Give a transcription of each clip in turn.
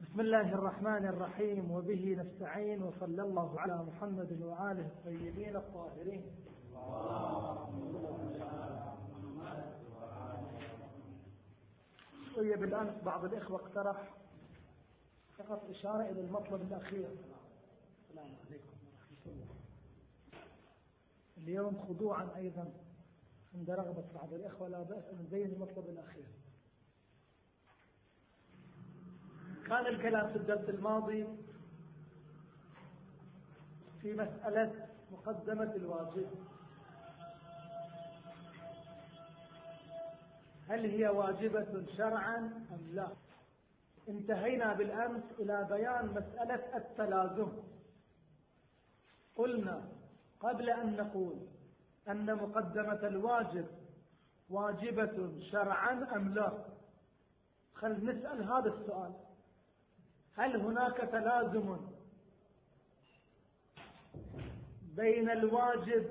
بسم الله الرحمن الرحيم وبه نستعين وصلى الله على محمد وآله الطيبين الطاهرين. طيب الآن بعض الإخوة اقترح فقط إشارة إلى المطلب الأخير. السلام عليكم ورحمة الله. اليوم خضوعا أيضا عند رغبة بعض الإخوة لا بأس أن نبين المطلب الأخير. كان الكلام في الدرس الماضي في مسألة مقدمة الواجب. هل هي واجبة شرعا أم لا؟ انتهينا بالأمس إلى بيان مسألة التلازم. قلنا قبل أن نقول أن مقدمة الواجب واجبة شرعا أم لا؟ خل نسأل هذا السؤال. هل هناك تلازم بين الواجب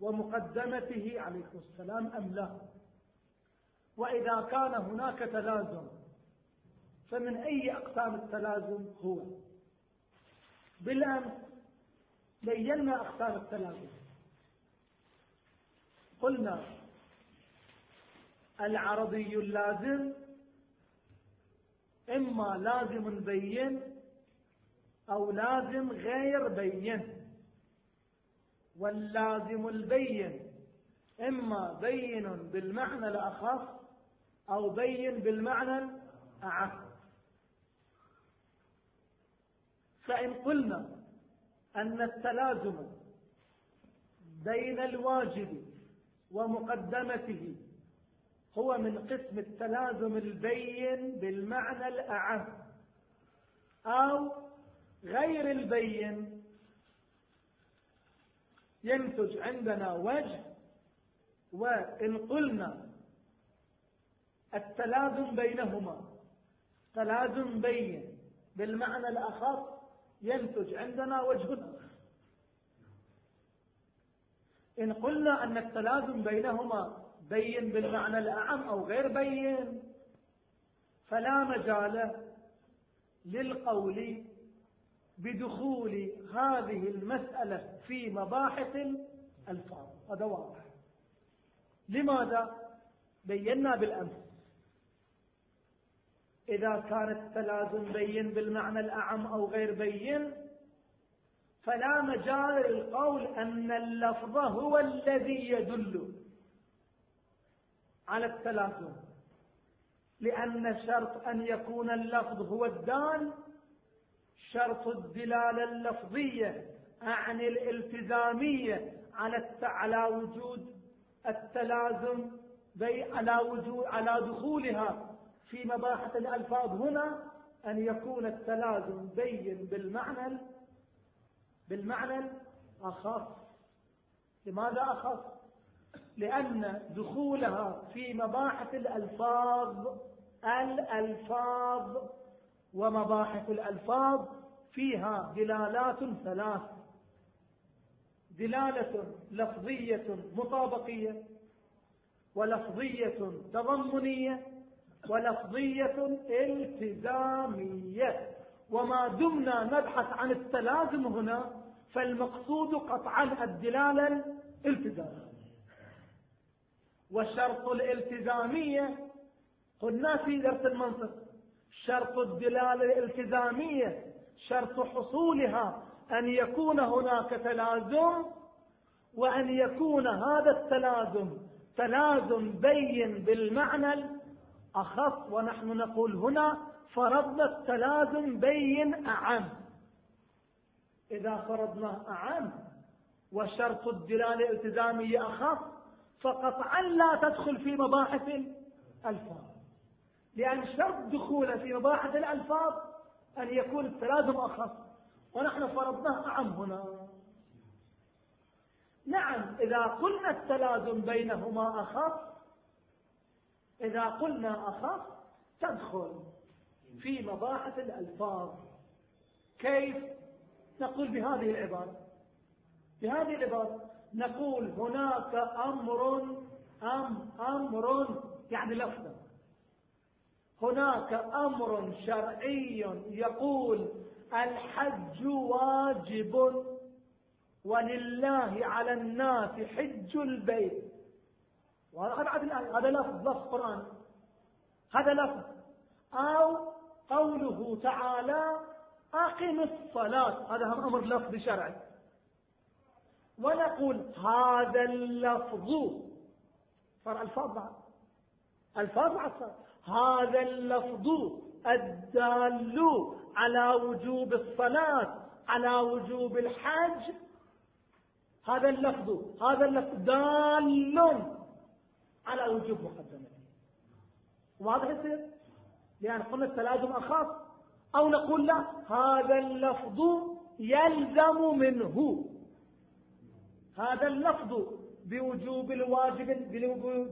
ومقدمته عليكم السلام أم لا؟ وإذا كان هناك تلازم فمن أي أقسام التلازم هو؟ بالأمس بينا أقسام التلازم. قلنا العرضي اللازم إما لازم بين أو لازم غير بين. واللازم البين إما بين بالمعنى الأخص أو بين بالمعنى الأعم فإن قلنا أن التلازم بين الواجب ومقدمته هو من قسم التلازم البين بالمعنى الأعم أو غير البين. ينتج عندنا وجه وإن قلنا التلازم بينهما تلازم بين بالمعنى الأخص ينتج عندنا وجه إن قلنا أن التلازم بينهما بين بالمعنى الأعم أو غير بين. فلا مجال للقول بدخول هذه المسألة في مباحث الألفاظ. هذا واضح. لماذا؟ بينا بالأمس. إذا كان التلازم بين بالمعنى الأعم أو غير بين فلا مجال للقول أن اللفظ هو الذي يدل. على التلازم لأن شرط أن يكون اللفظ هو الدال شرط الدلالة اللفظية أعني الالتزامية على على وجود التلازم بي على وجود على دخولها في مباحث الألفاظ هنا أن يكون التلازم بين بالمعنى بالمعنى الأخص. لماذا أخص؟ لأن دخولها في مباحث الألفاظ الألفاظ ومباحث الألفاظ فيها دلالات ثلاث. دلالة لفظية مطابقية ولفظية تضمنية ولفظية التزامية. وما دمنا نبحث عن التلازم هنا فالمقصود قطعا الدلالة الالتزامية والشرط الالتزامية. قلنا في درس المنطق. شرط الدلالة الالتزامية. شرط حصولها. أن يكون هناك تلازم وأن يكون هذا التلازم تلازم بين بالمعنى الأخص. ونحن نقول هنا فرضنا التلازم بين أعم. إذا فرضنا أعم وشرط الدلالة الالتزامية أخص فقطعا لا تدخل في مباحث الألفاظ. لأن شرط دخول في مباحث الألفاظ أن يكون التلازم أخص ونحن فرضناه أعم هنا. نعم إذا قلنا التلازم بينهما أخص إذا قلنا أخص تدخل في مباحث الألفاظ. كيف؟ نقول بهذه العبارة. بهذه العبارة. نقول هناك أمر أم أمر يعني لفظا. هناك أمر شرعي يقول الحج واجب ولله على الناس حج البيت. هذا لفظ لفظ قرآن. هذا لفظ. أو قوله تعالى أقم الصلاة. هذا هم أمر لفظ شرعي. ونقول هذا اللفظ. صار ألفاظ بعد. ألفاظ بعد هذا اللفظ الدال على وجوب الصلاة على وجوب الحج. هذا اللفظ هذا اللفظ دال على وجوب مقدمته واضح يصير لأن قلنا التلازم أخاف أو نقول لا هذا اللفظ يلزم منه. هذا اللفظ بوجوب الواجب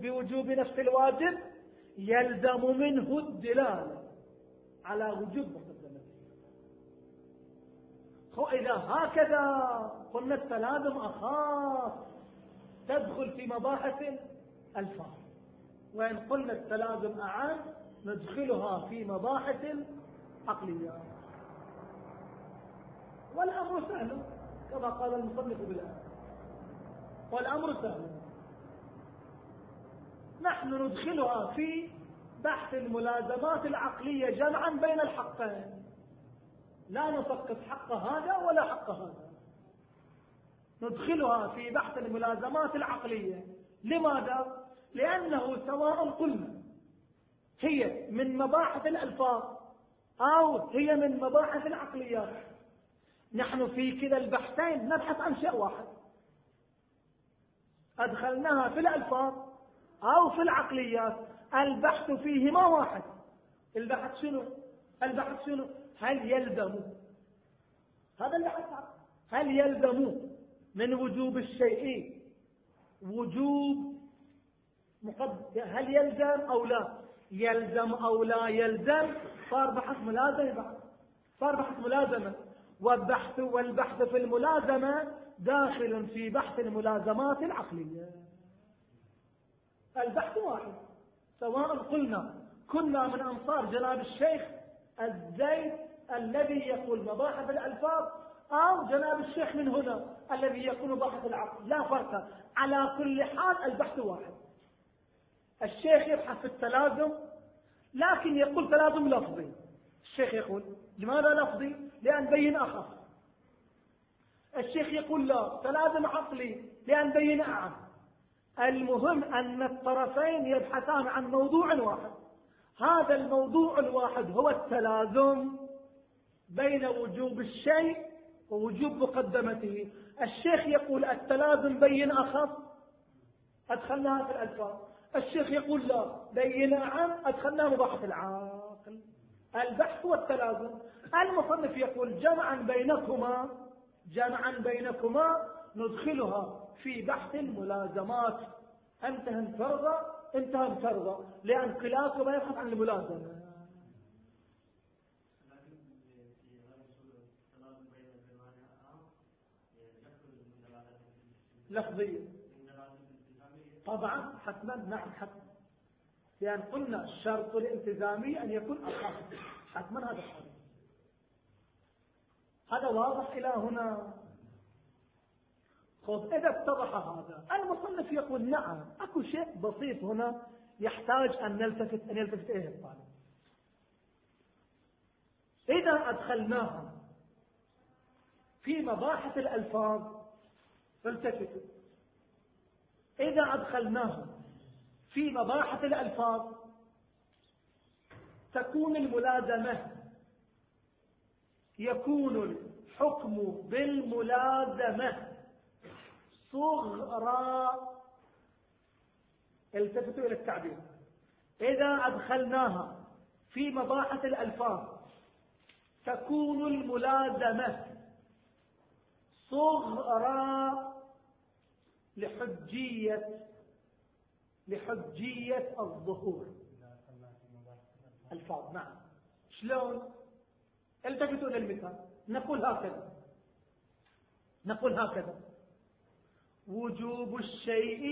بوجوب نفس الواجب يلزم منه الدلالة على وجوب مقدمته إذا هكذا قلنا التلازم أخاف تدخل في مباحث الفاظ وإن قلنا التلازم أعم ندخلها في مباحث العقليات والأمر سهل كما قال المصنف بالآن والأمر سهل. نحن ندخلها في بحث الملازمات العقلية جمعا بين الحقين. لا نفقد حق هذا ولا حق هذا. ندخلها في بحث الملازمات العقلية. لماذا؟ لأنه سواء قلنا هي من مباحث الألفاظ أو هي من مباحث العقليات. نحن في كلا البحثين نبحث عن شيء واحد. أدخلناها في الألفاظ أو في العقليات. البحث فيهما واحد. البحث شنو؟ البحث شنو؟ هل يلزم؟ هذا البحث هل يلزم من وجوب الشيء؟ وجوب هل يلزم أو لا؟ يلزم أو لا يلزم. صار بحث ملازمة صار بحث ملازمة والبحث والبحث في الملازمة داخل في بحث الملازمات العقلية. البحث واحد. سواء قلنا كنا من أنصار جناب الشيخ الزيد الذي يقول مباحث الألفاظ أو جناب الشيخ من هنا الذي يقول مباحث العقل. لا فرق. على كل حال البحث واحد. الشيخ يبحث في التلازم لكن يقول تلازم لفظي. الشيخ يقول لماذا لفظي؟ لأن بين أخف الشيخ يقول لا تلازم عقلي لأن بين أعم. المهم أن الطرفين يبحثان عن موضوع واحد. هذا الموضوع الواحد هو التلازم بين وجوب الشيء ووجوب مقدمته. الشيخ يقول التلازم بين أخف أدخلناها في الألفاظ. الشيخ يقول لا بين عام أدخلناه مباحث العاقل البحث والتلازم. المصنف يقول جمعا بينكما جمعا بينكما ندخلها في بحث الملازمات. انتهى ترضى انتهى ترضى لأن خلافه يبحث عن الملازمة. لفظية طبعا حتما نعم حتما. لأن قلنا الشرط الالتزامي أن يكون أخف حتما هذا الشرط. هذا واضح إلى هنا. خذ إذا اتضح هذا المصنف يقول نعم أكو شيء بسيط هنا يحتاج أن نلتفت أن يلتفت إليه الطالب. إذا أدخلناها في مباحث الألفاظ فالتفتوا. إذا أدخلناه في مباحث الألفاظ تكون الملازمة يكون الحكم بالملازمة. صغرى التفتوا إلى التعبير. إذا أدخلناها في مباحث الألفاظ تكون الملازمة صغرى لحجية لحجية الظهور. الفاظ نعم. شلون؟ التفتوا إلى المثال. نقول هكذا. نقول هكذا. وجوب الشيء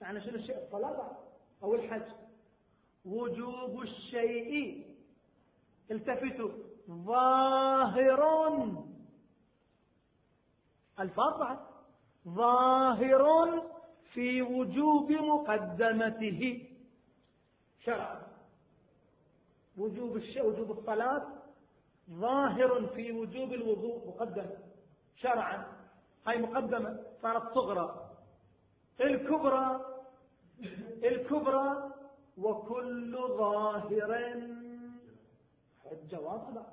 يعني شنو الشيء؟ الصلاة أو الحج. وجوب الشيء التفتوا ظاهر. الفاظ ظاهر في وجوب مقدمته. شرعا وجوب الشيء وجوب الصلاة ظاهر في وجوب الوضوء مقدم شرعا. هاي مقدمة صارت صغرى. الكبرى الكبرى وكل ظاهر. حجة واصلة.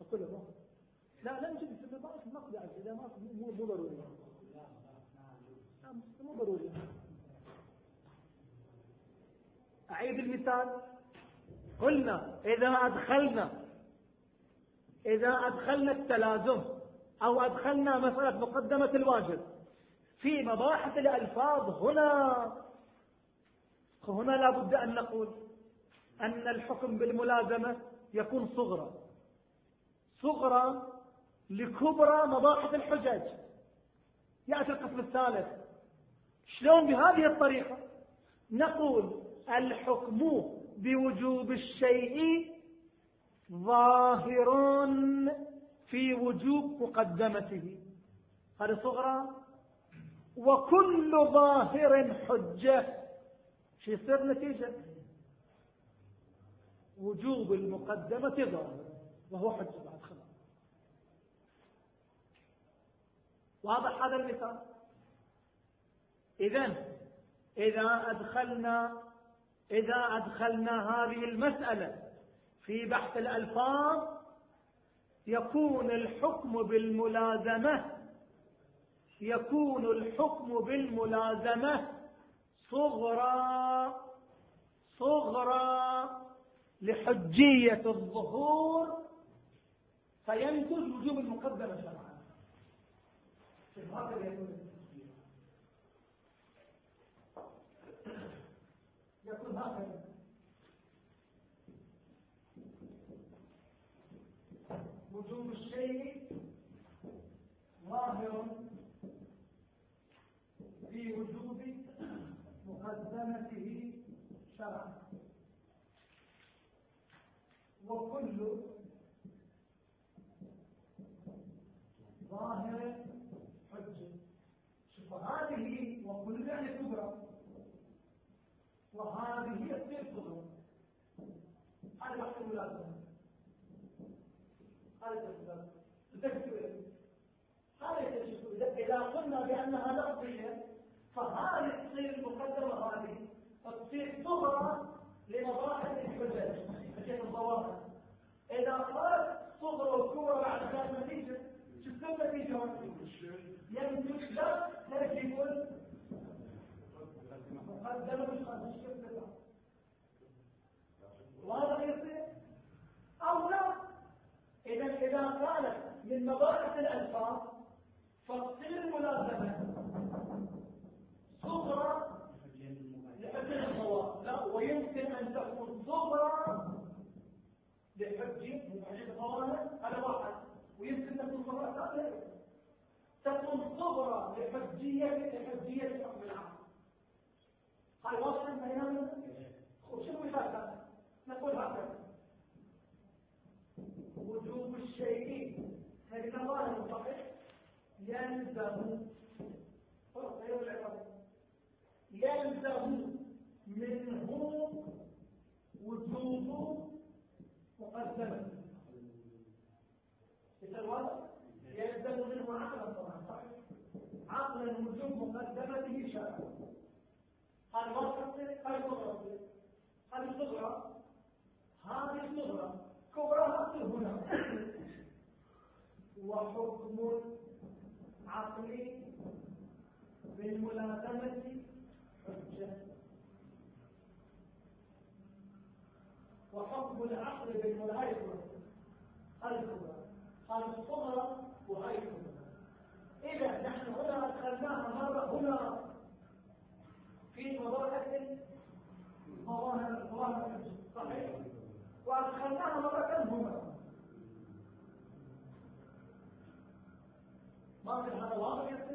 وكل ظاهر لا لا نجد في النظام النقد إذا ما مو ضروري. مو ضروري. أعيد المثال. قلنا إذا أدخلنا إذا أدخلنا التلازم أو أدخلنا مسألة مقدمة الواجب في مباحث الألفاظ هنا هنا لا بد أن نقول أن الحكم بالملازمة يكون صغرى. صغرى لكبرى مباحث الحجج يأتي القسم الثالث. شلون بهذه الطريقة؟ نقول الحكم بوجوب الشيء ظاهر في وجوب مقدمته. هذه صغرى. وكل ظاهر حجة. شو يصير نتيجة وجوب المقدمة ظاهر وهو حجة بعد خلاص. واضح هذا المثال؟ إذا إذا أدخلنا إذا أدخلنا هذه المسألة في بحث الألفاظ يكون الحكم بالملازمة يكون الحكم بالملازمة صغرى صغرى لحجية الظهور فينتج وجوب المقدمة شرعا. يكون هكذا وجوب الشيء ظاهر في وجوب مقدمته شرعا. وكل ظاهر حجة. شوف هذه وكل يعني كبرى وهذه هي الصغرى هذا وحده ملازمة هذا تذكر هذا إذا قلنا بأنها لفظية فهذه تصير المقدمة هذه. تصير صغرى لمظاهر الحجج حجة الظواهر. إذا قالت صغرى وكبرى بعد ذلك نتيجة شو تصير نتيجة؟ ينتج لا تجب مقدمة الشرك واضح يصير أو لا؟ إذا إذا قالت من مباحث الألفاظ فتصير الملازمة. صغرى لحجة الصواب لا ويمكن أن تكون صغرى لحجة حجة الصواب هذا واحد. ويمكن تكون صغرى ثانية تكون صغرى لحجية لحجية الحكم العام. هل واضح بيننا شنو مثال نقول هكذا وجوب الشيء هذه ظاهر صحيح يلزم يلزم منه وجوب مقدمة. يلزم منه عقلا طبعا صحيح. عقلا وجوب مقدمته شرعا. هذه مرة هذه صغرى هذه صغرى هذه صغرى كبرى وحكم عقلي بالملازمة حجة. وحكم العقل بالملازمة الكبرى. هذه الصغرى الكبرى إذا نحن هنا أدخلناها مرة هنا؟ في مظاهر مظاهر صحيح؟ وأدخلناها مرة هنا. Margaret had a lot of it.